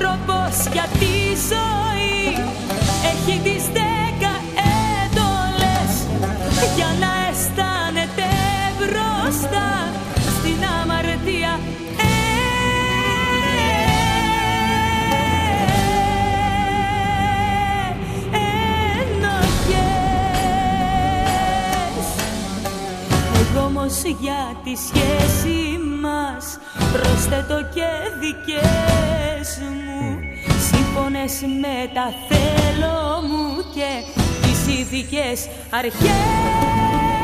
πως για τη ζωή. Έχει τις δέκα έντολες για να αισθάνεται μπροστά στην αμαρτία. Εγώ όμως για τη σχέση μας Πρόσθετο και δικές μου. Σύμφωνες με τα θέλω μου Και τις ειδικές αρχές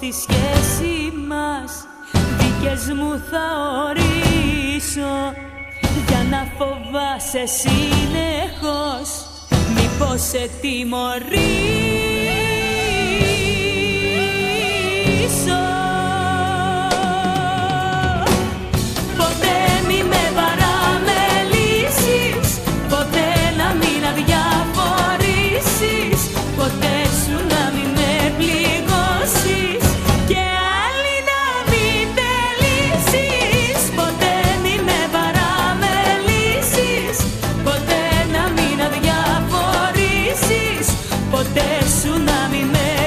στη σχέση μας. Δικές μου θα ορίσω Για να φοβάσαι συνεχώς. Μήπως σε τιμωρήσω; tsunami me